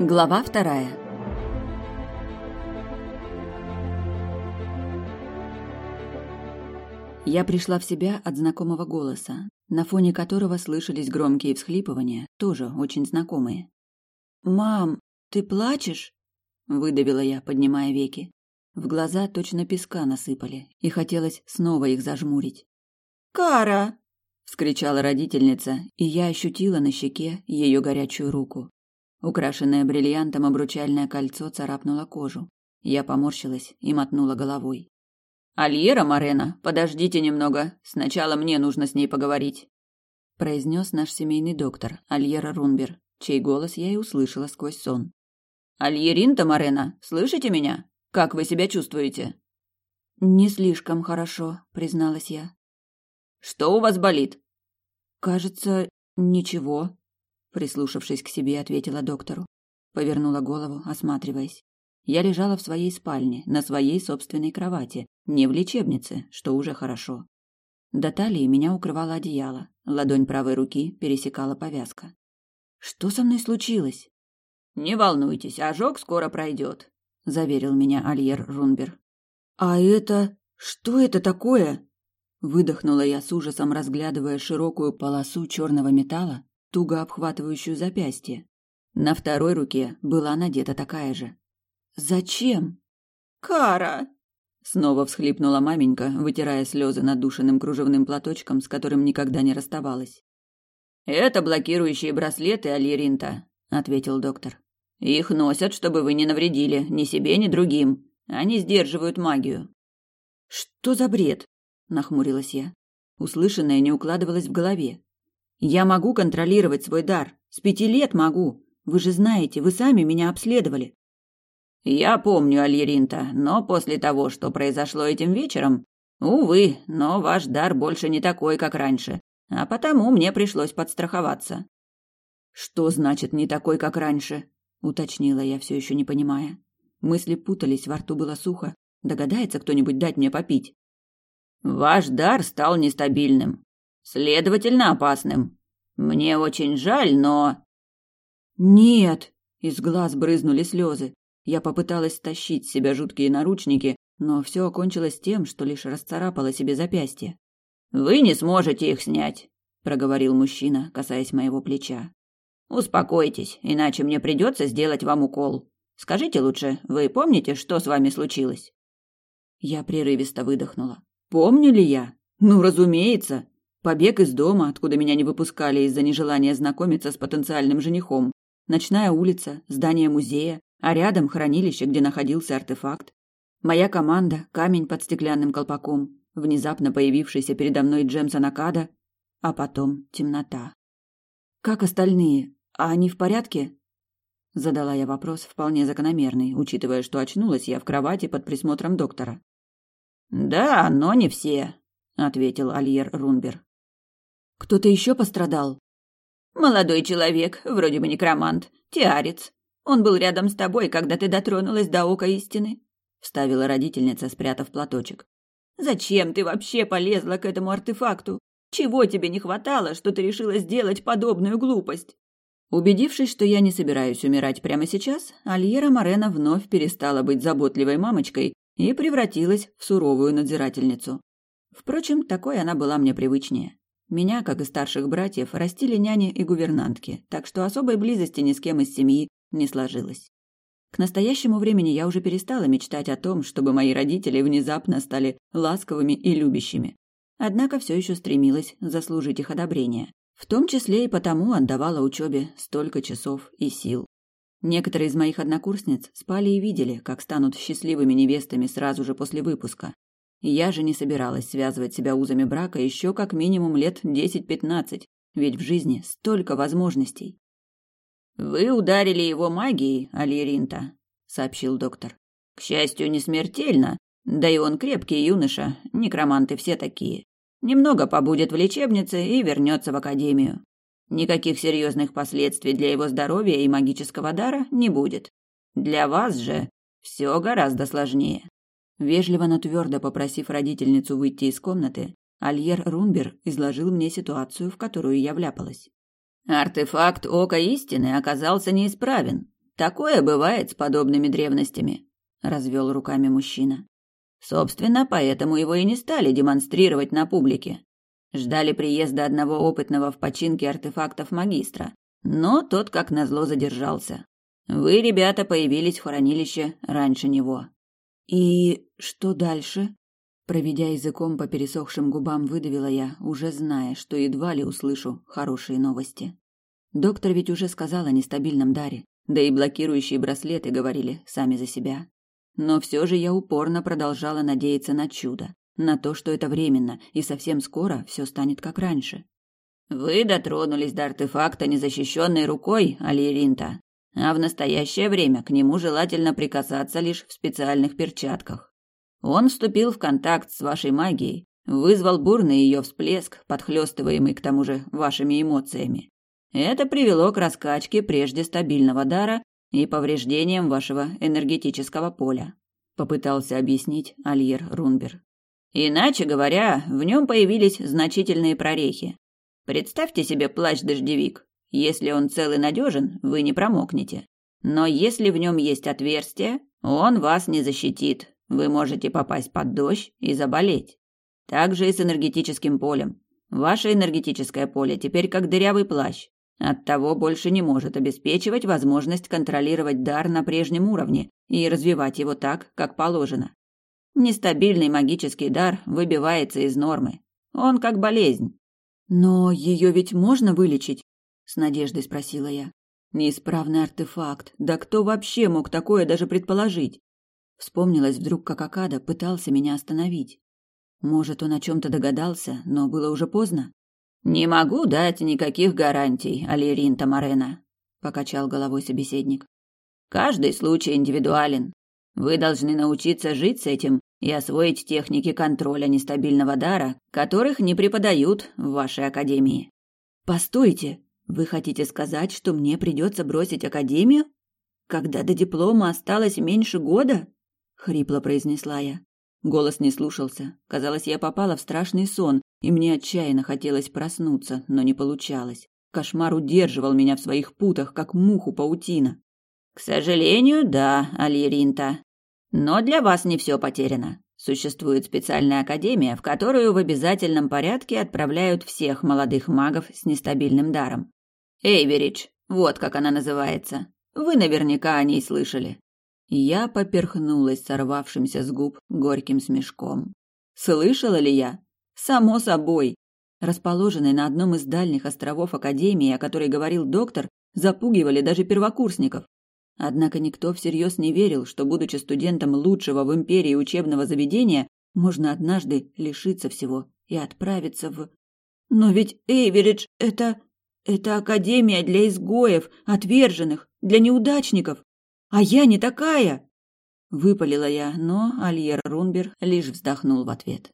Глава вторая. Я пришла в себя от знакомого голоса, на фоне которого слышались громкие всхлипывания, тоже очень знакомые. «Мам, ты плачешь?» – выдавила я, поднимая веки. В глаза точно песка насыпали, и хотелось снова их зажмурить. «Кара!» – вскричала родительница, и я ощутила на щеке ее горячую руку. Украшенное бриллиантом обручальное кольцо царапнуло кожу. Я поморщилась и мотнула головой. «Альера Марена, подождите немного. Сначала мне нужно с ней поговорить», – произнес наш семейный доктор, Альера Рунбер, чей голос я и услышала сквозь сон. «Альеринта Марена, слышите меня? Как вы себя чувствуете?» «Не слишком хорошо», – призналась я. «Что у вас болит?» «Кажется, ничего», прислушавшись к себе, ответила доктору. Повернула голову, осматриваясь. Я лежала в своей спальне, на своей собственной кровати, не в лечебнице, что уже хорошо. До талии меня укрывало одеяло, ладонь правой руки пересекала повязка. Что со мной случилось? Не волнуйтесь, ожог скоро пройдет, заверил меня Альер Рунбер. А это что это такое? Выдохнула я с ужасом, разглядывая широкую полосу черного металла, туго обхватывающую запястье. На второй руке была надета такая же. «Зачем?» «Кара!» Снова всхлипнула маменька, вытирая слезы надушенным кружевным платочком, с которым никогда не расставалась. «Это блокирующие браслеты Альеринта», — ответил доктор. «Их носят, чтобы вы не навредили ни себе, ни другим. Они сдерживают магию». «Что за бред?» — нахмурилась я. Услышанное не укладывалось в голове. Я могу контролировать свой дар. С пяти лет могу. Вы же знаете, вы сами меня обследовали. Я помню, Альеринта, но после того, что произошло этим вечером, увы, но ваш дар больше не такой, как раньше, а потому мне пришлось подстраховаться. Что значит не такой, как раньше? уточнила я, все еще не понимая. Мысли путались, во рту было сухо. Догадается кто-нибудь дать мне попить? Ваш дар стал нестабильным. Следовательно, опасным. Мне очень жаль, но... Нет! Из глаз брызнули слезы. Я попыталась стащить с себя жуткие наручники, но все окончилось тем, что лишь расцарапала себе запястье. «Вы не сможете их снять», — проговорил мужчина, касаясь моего плеча. «Успокойтесь, иначе мне придется сделать вам укол. Скажите лучше, вы помните, что с вами случилось?» Я прерывисто выдохнула. «Помню ли я? Ну, разумеется. Побег из дома, откуда меня не выпускали из-за нежелания знакомиться с потенциальным женихом. Ночная улица, здание музея, а рядом хранилище, где находился артефакт. Моя команда, камень под стеклянным колпаком, внезапно появившийся передо мной Джемса Накада, а потом темнота. «Как остальные? А они в порядке?» Задала я вопрос вполне закономерный, учитывая, что очнулась я в кровати под присмотром доктора. «Да, но не все», — ответил Альер Рунбер. Кто-то еще пострадал? Молодой человек, вроде бы некромант, тиарец. Он был рядом с тобой, когда ты дотронулась до ока истины, вставила родительница, спрятав платочек. Зачем ты вообще полезла к этому артефакту? Чего тебе не хватало, что ты решила сделать подобную глупость? Убедившись, что я не собираюсь умирать прямо сейчас, Альера Морена вновь перестала быть заботливой мамочкой и превратилась в суровую надзирательницу. Впрочем, такой она была мне привычнее. Меня, как и старших братьев, растили няни и гувернантки, так что особой близости ни с кем из семьи не сложилось. К настоящему времени я уже перестала мечтать о том, чтобы мои родители внезапно стали ласковыми и любящими. Однако все еще стремилась заслужить их одобрение. В том числе и потому отдавала учебе столько часов и сил. Некоторые из моих однокурсниц спали и видели, как станут счастливыми невестами сразу же после выпуска, я же не собиралась связывать себя узами брака еще как минимум лет десять-пятнадцать, ведь в жизни столько возможностей. «Вы ударили его магией, Альеринта», — сообщил доктор. «К счастью, не смертельно, да и он крепкий юноша, некроманты все такие. Немного побудет в лечебнице и вернется в академию. Никаких серьезных последствий для его здоровья и магического дара не будет. Для вас же все гораздо сложнее. Вежливо, но твердо попросив родительницу выйти из комнаты, Альер Рунбер изложил мне ситуацию, в которую я вляпалась. Артефакт Ока Истины оказался неисправен, Такое бывает с подобными древностями, развел руками мужчина. Собственно, поэтому его и не стали демонстрировать на публике. Ждали приезда одного опытного в починке артефактов магистра, но тот, как назло, задержался. Вы, ребята, появились в хранилище раньше него. И что дальше? Проведя языком по пересохшим губам, выдавила я, уже зная, что едва ли услышу хорошие новости. Доктор ведь уже сказал о нестабильном даре, да и блокирующие браслеты говорили сами за себя. Но все же я упорно продолжала надеяться на чудо, на то, что это временно, и совсем скоро все станет как раньше. Вы дотронулись до артефакта незащищенной рукой, Алиринта, а в настоящее время к нему желательно прикасаться лишь в специальных перчатках. Он вступил в контакт с вашей магией, вызвал бурный ее всплеск, подхлестываемый к тому же вашими эмоциями. Это привело к раскачке прежде стабильного дара и повреждениям вашего энергетического поля, попытался объяснить Альер Рунбер. Иначе говоря, в нем появились значительные прорехи. Представьте себе плащ-дождевик. Если он цел и надежен, вы не промокнете. Но если в нем есть отверстие, он вас не защитит, вы можете попасть под дождь и заболеть. Так же и с энергетическим полем. Ваше энергетическое поле теперь как дырявый плащ. Оттого больше не может обеспечивать возможность контролировать дар на прежнем уровне и развивать его так, как положено. Нестабильный магический дар выбивается из нормы. Он как болезнь. Но ее ведь можно вылечить? С надеждой спросила я. Неисправный артефакт. Да кто вообще мог такое даже предположить? Вспомнилось вдруг, как Акада пытался меня остановить. Может, он о чем-то догадался, но было уже поздно? «Не могу дать никаких гарантий, Алирин Тамарена», — покачал головой собеседник. «Каждый случай индивидуален. Вы должны научиться жить с этим и освоить техники контроля нестабильного дара, которых не преподают в вашей академии». «Постойте, вы хотите сказать, что мне придется бросить академию? Когда до диплома осталось меньше года?» хрипло произнесла я. Голос не слушался. Казалось, я попала в страшный сон, и мне отчаянно хотелось проснуться, но не получалось. Кошмар удерживал меня в своих путах, как муху паутина. К сожалению, да, Алиринта. Но для вас не все потеряно. Существует специальная академия, в которую в обязательном порядке отправляют всех молодых магов с нестабильным даром. Эйверидж, вот как она называется. Вы наверняка о ней слышали. Я поперхнулась сорвавшимся с губ горьким смешком. Слышала ли я? Само собой. Расположенные на одном из дальних островов Академии, о которой говорил доктор, запугивали даже первокурсников. Однако никто всерьез не верил, что, будучи студентом лучшего в империи учебного заведения, можно однажды лишиться всего и отправиться в... Но ведь Эйверидж — это... это академия для изгоев, отверженных, для неудачников. А я не такая!» Выпалила я, но Альер Рунбер лишь вздохнул в ответ.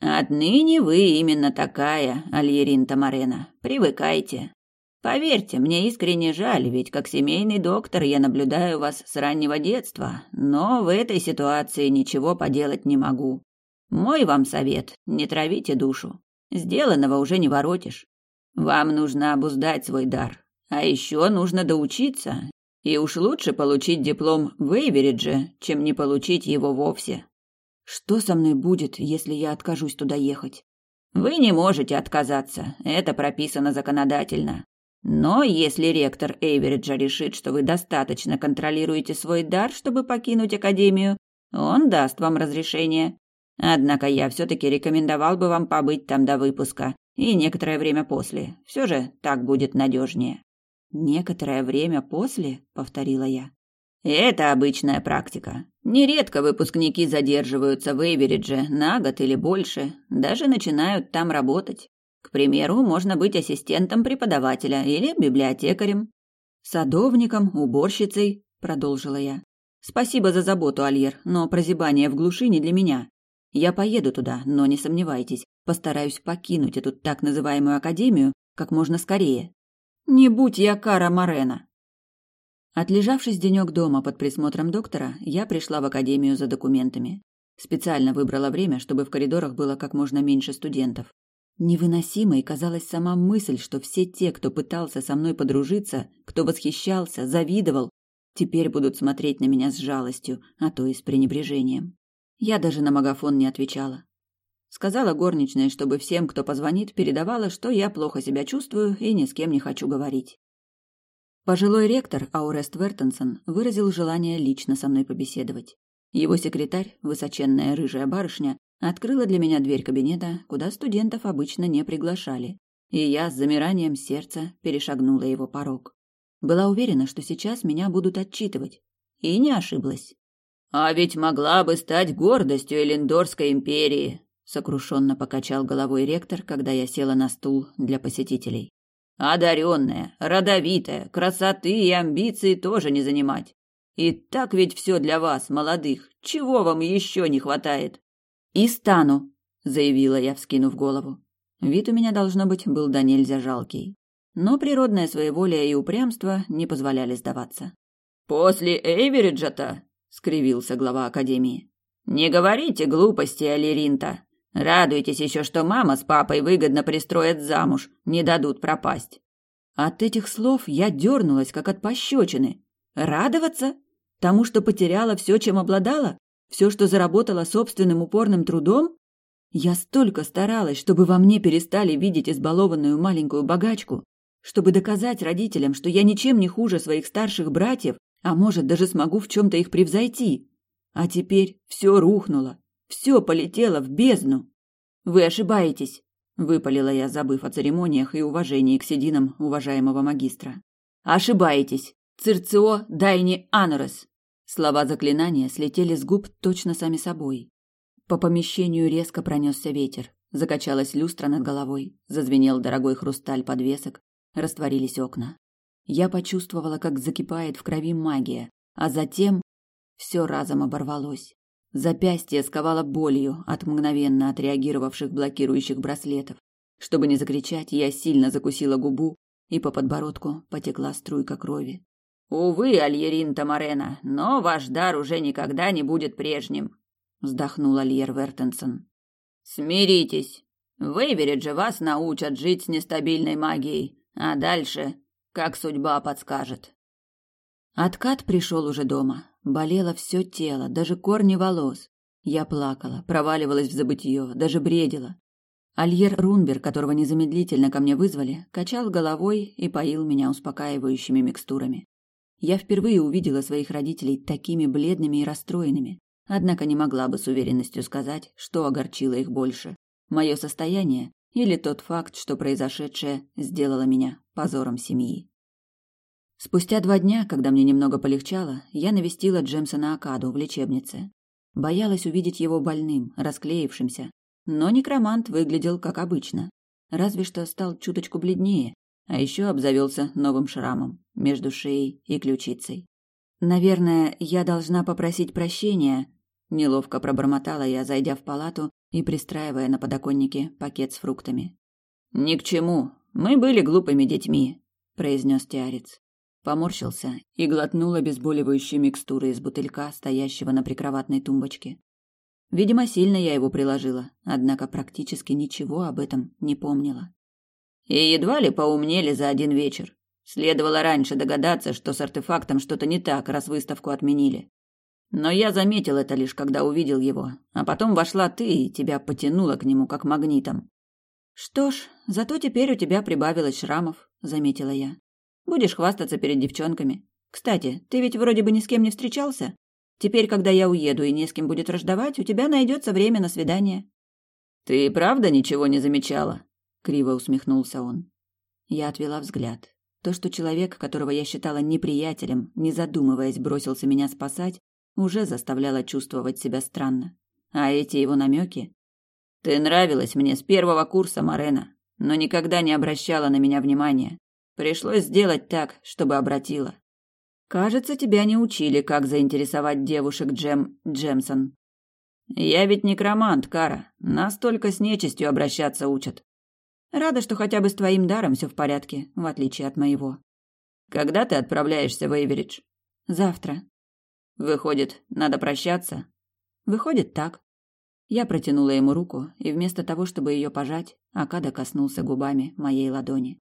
«Отныне вы именно такая, Альерин Тамарена. Привыкайте. Поверьте, мне искренне жаль, ведь как семейный доктор я наблюдаю вас с раннего детства, но в этой ситуации ничего поделать не могу. Мой вам совет – не травите душу. Сделанного уже не воротишь. Вам нужно обуздать свой дар. А еще нужно доучиться и уж лучше получить диплом в Эйверидже, чем не получить его вовсе. Что со мной будет, если я откажусь туда ехать? Вы не можете отказаться, это прописано законодательно. Но если ректор Эйвериджа решит, что вы достаточно контролируете свой дар, чтобы покинуть академию, он даст вам разрешение. Однако я все-таки рекомендовал бы вам побыть там до выпуска и некоторое время после. Все же так будет надежнее. Некоторое время после, повторила я. Это обычная практика. Нередко выпускники задерживаются в Эйверидже на год или больше, даже начинают там работать. К примеру, можно быть ассистентом преподавателя или библиотекарем. Садовником, уборщицей, продолжила я. Спасибо за заботу, Альер, но прозябание в глуши не для меня. Я поеду туда, но не сомневайтесь, постараюсь покинуть эту так называемую академию как можно скорее. Не будь я Кара Морена. Отлежавшись денек дома под присмотром доктора, я пришла в академию за документами. Специально выбрала время, чтобы в коридорах было как можно меньше студентов. Невыносимой казалась сама мысль, что все те, кто пытался со мной подружиться, кто восхищался, завидовал, теперь будут смотреть на меня с жалостью, а то и с пренебрежением. Я даже на магафон не отвечала. Сказала горничная, чтобы всем, кто позвонит, передавала, что я плохо себя чувствую и ни с кем не хочу говорить. Пожилой ректор Аурест Вертенсон выразил желание лично со мной побеседовать. Его секретарь, высоченная рыжая барышня, открыла для меня дверь кабинета, куда студентов обычно не приглашали, и я с замиранием сердца перешагнула его порог. Была уверена, что сейчас меня будут отчитывать, и не ошиблась. «А ведь могла бы стать гордостью Элендорской империи», сокрушенно покачал головой ректор, когда я села на стул для посетителей. Одаренная, родовитая, красоты и амбиции тоже не занимать. И так ведь все для вас, молодых. Чего вам еще не хватает? И стану, заявила я, вскинув голову. Вид у меня должно быть был до нельзя жалкий, но природное своеволие и упрямство не позволяли сдаваться. После Эйвериджа-то, скривился глава академии. Не говорите глупости, Алиринта. Радуйтесь еще, что мама с папой выгодно пристроят замуж, не дадут пропасть. От этих слов я дернулась, как от пощечины. Радоваться? Тому, что потеряла все, чем обладала? Все, что заработала собственным упорным трудом? Я столько старалась, чтобы во мне перестали видеть избалованную маленькую богачку, чтобы доказать родителям, что я ничем не хуже своих старших братьев, а может, даже смогу в чем-то их превзойти. А теперь все рухнуло. Все полетело в бездну. Вы ошибаетесь, выпалила я, забыв о церемониях и уважении к сединам уважаемого магистра. Ошибаетесь. Цирцио дайни анорес. Слова заклинания слетели с губ точно сами собой. По помещению резко пронесся ветер. Закачалась люстра над головой, зазвенел дорогой хрусталь подвесок, растворились окна. Я почувствовала, как закипает в крови магия, а затем все разом оборвалось. Запястье сковало болью от мгновенно отреагировавших блокирующих браслетов. Чтобы не закричать, я сильно закусила губу, и по подбородку потекла струйка крови. «Увы, Альерин Тамарена, но ваш дар уже никогда не будет прежним», — вздохнул Альер Вертенсон. «Смиритесь. В Эйверидже вас научат жить с нестабильной магией, а дальше, как судьба подскажет». Откат пришел уже дома. Болело все тело, даже корни волос. Я плакала, проваливалась в забытье, даже бредила. Альер Рунбер, которого незамедлительно ко мне вызвали, качал головой и поил меня успокаивающими микстурами. Я впервые увидела своих родителей такими бледными и расстроенными, однако не могла бы с уверенностью сказать, что огорчило их больше. Мое состояние или тот факт, что произошедшее сделало меня позором семьи. Спустя два дня, когда мне немного полегчало, я навестила Джемсона Акаду в лечебнице. Боялась увидеть его больным, расклеившимся, но некромант выглядел как обычно, разве что стал чуточку бледнее, а еще обзавелся новым шрамом между шеей и ключицей. Наверное, я должна попросить прощения, неловко пробормотала я, зайдя в палату и пристраивая на подоконнике пакет с фруктами. Ни к чему. Мы были глупыми детьми, произнес Тиарец поморщился и глотнул обезболивающей микстуры из бутылька, стоящего на прикроватной тумбочке. Видимо, сильно я его приложила, однако практически ничего об этом не помнила. И едва ли поумнели за один вечер. Следовало раньше догадаться, что с артефактом что-то не так, раз выставку отменили. Но я заметил это лишь когда увидел его, а потом вошла ты и тебя потянуло к нему как магнитом. Что ж, зато теперь у тебя прибавилось шрамов, заметила я. Будешь хвастаться перед девчонками. Кстати, ты ведь вроде бы ни с кем не встречался. Теперь, когда я уеду и не с кем будет рождавать, у тебя найдется время на свидание. Ты правда ничего не замечала? Криво усмехнулся он. Я отвела взгляд. То, что человек, которого я считала неприятелем, не задумываясь, бросился меня спасать, уже заставляло чувствовать себя странно. А эти его намеки... Ты нравилась мне с первого курса, Марена, но никогда не обращала на меня внимания. Пришлось сделать так, чтобы обратила. Кажется, тебя не учили, как заинтересовать девушек Джем Джемсон. Я ведь некромант, Кара. Нас только с нечистью обращаться учат. Рада, что хотя бы с твоим даром все в порядке, в отличие от моего. Когда ты отправляешься в Эйверидж? Завтра. Выходит, надо прощаться? Выходит так. Я протянула ему руку, и вместо того, чтобы ее пожать, Акада коснулся губами моей ладони.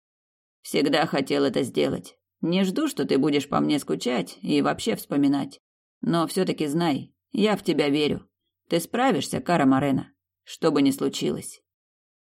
Всегда хотел это сделать. Не жду, что ты будешь по мне скучать и вообще вспоминать. Но все-таки знай, я в тебя верю. Ты справишься, Кара Марена, что бы ни случилось.